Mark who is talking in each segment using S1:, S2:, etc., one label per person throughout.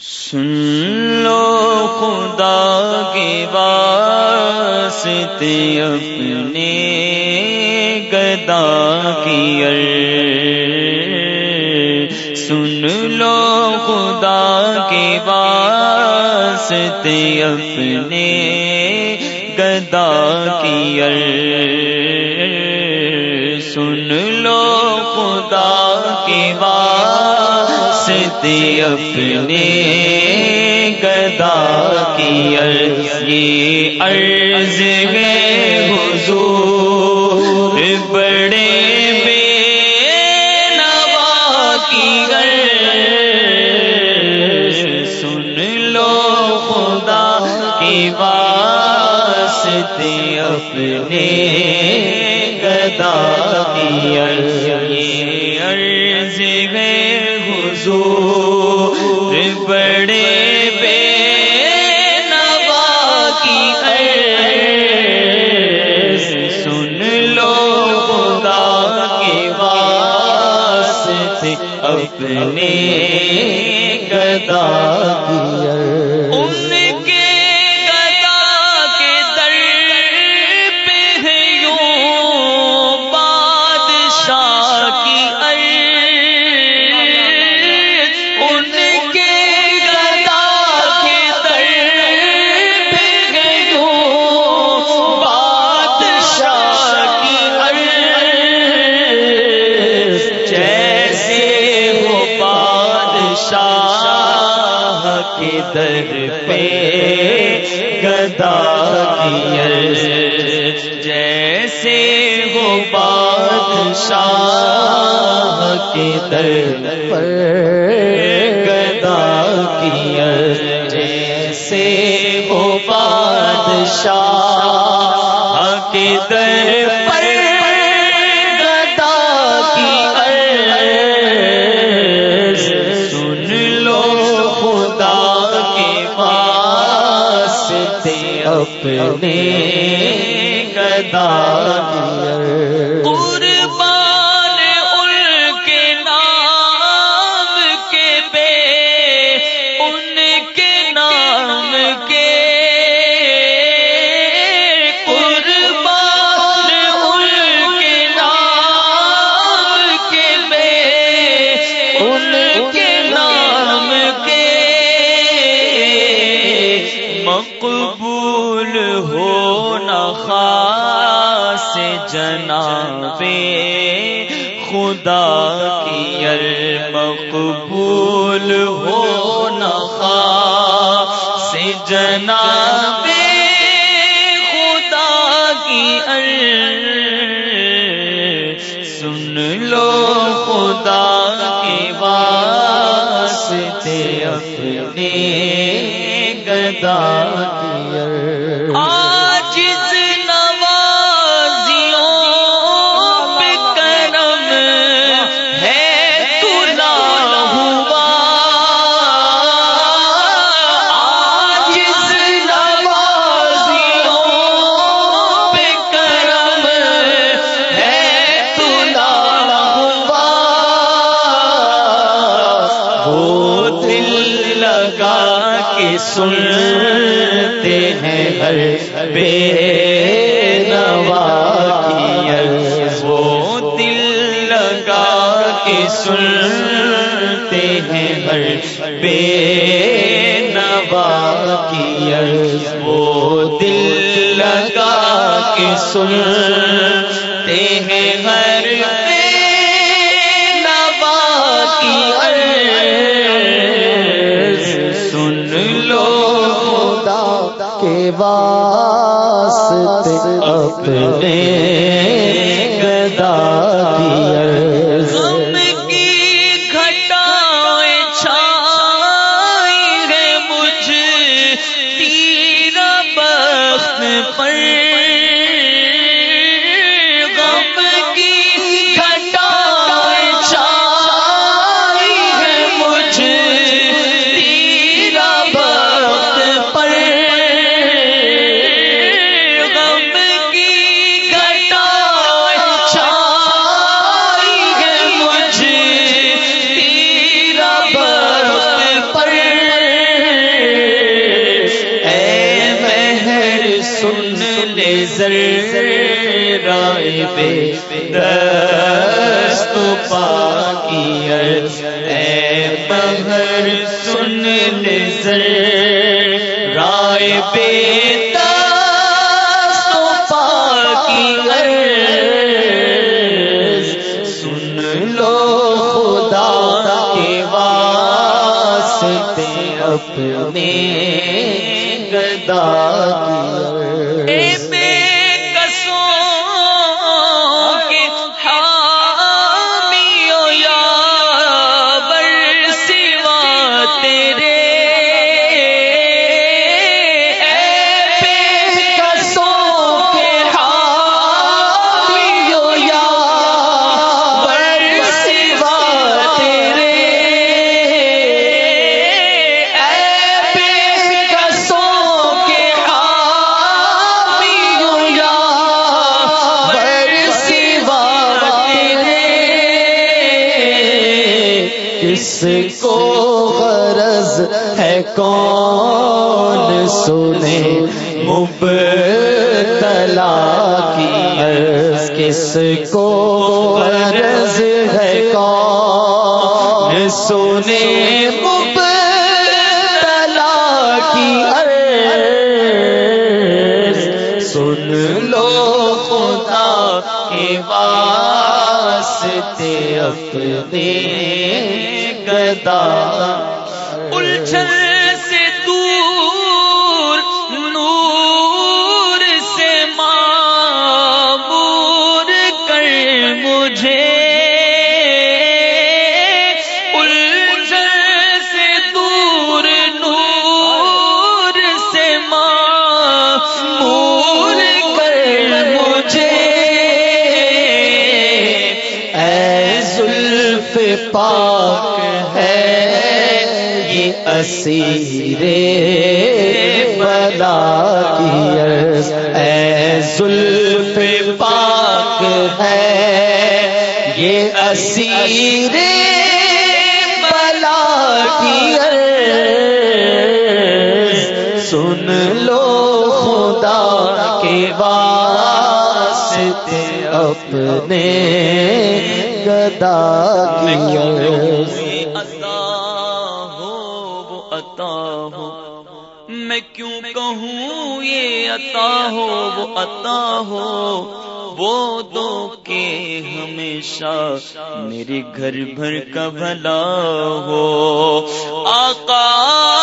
S1: سن لو خدا کے واسطے اپنے گدا کی سن لو خدا کے واسطے اپنے گدا کی اپنے گدا کی یہ عرض ہے حضور۔ بڑے بے نوا کی عرض۔ سن لو خدا کی واسطے اپنے گدا کی عرض۔ یہ عرض ہے گدا بادشاہ کے در پر گدا کی جیسے وہ بادشاہ کے در پر گدا کی سن لو خدا کے واسطے اپنے گدا قربان مقبول ہو نہ خاص جناب خدا کی مقبول ہو نہ خاص جناب لگا کے سنتے ہیں ہر بے نوا کی وہ دل لگا کے سنتے ہیں ہر بے نوا کی وہ دل لگا کے سنتے ہیں ہر بے نوا کی
S2: واسطے اپنے زر رائے پہ دست پاکی اے
S1: بم کون سنے؟ مبتلا کی عرض کس کو غرض ہے؟ کون سنے؟ مبتلا کی عرض۔ سن لو خدا کے واسطے اپنے گدا پاک ہے یہ اسیر بلا کی عرض اے زلف پاک ہے۔ یہ اسیر بلا کی عرض، سن لو خدا کے واسطے اپنے گدا کی
S2: عطا ہو وہ عطا ہو میں کیوں کہوں یہ عطا ہو، وہ عطا ہو، وہ دو کے ہمیشہ میرے گھر بھر کا بھلا ہو۔ آقا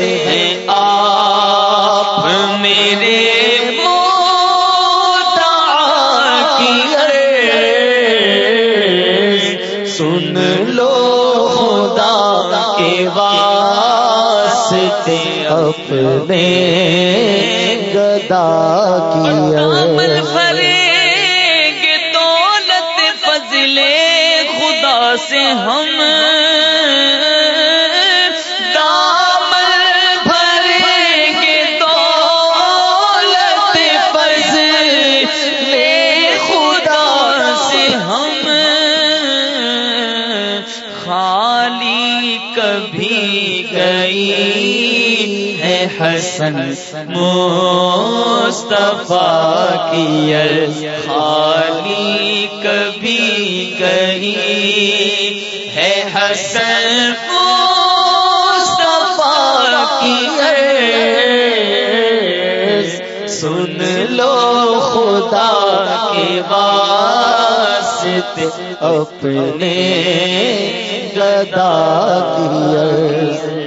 S1: ہیں آپ میرے کی سن لو خدا کے واسطے اپنے گدا کی
S2: عمل
S1: عرض
S2: دولت فضل خدا سے ہم حسن مصطفیٰ کی خالی کبھی گئی ہے حسن مصطفیٰ کی
S1: سن لو خدا کے واسطے اپنے گدا کی عرض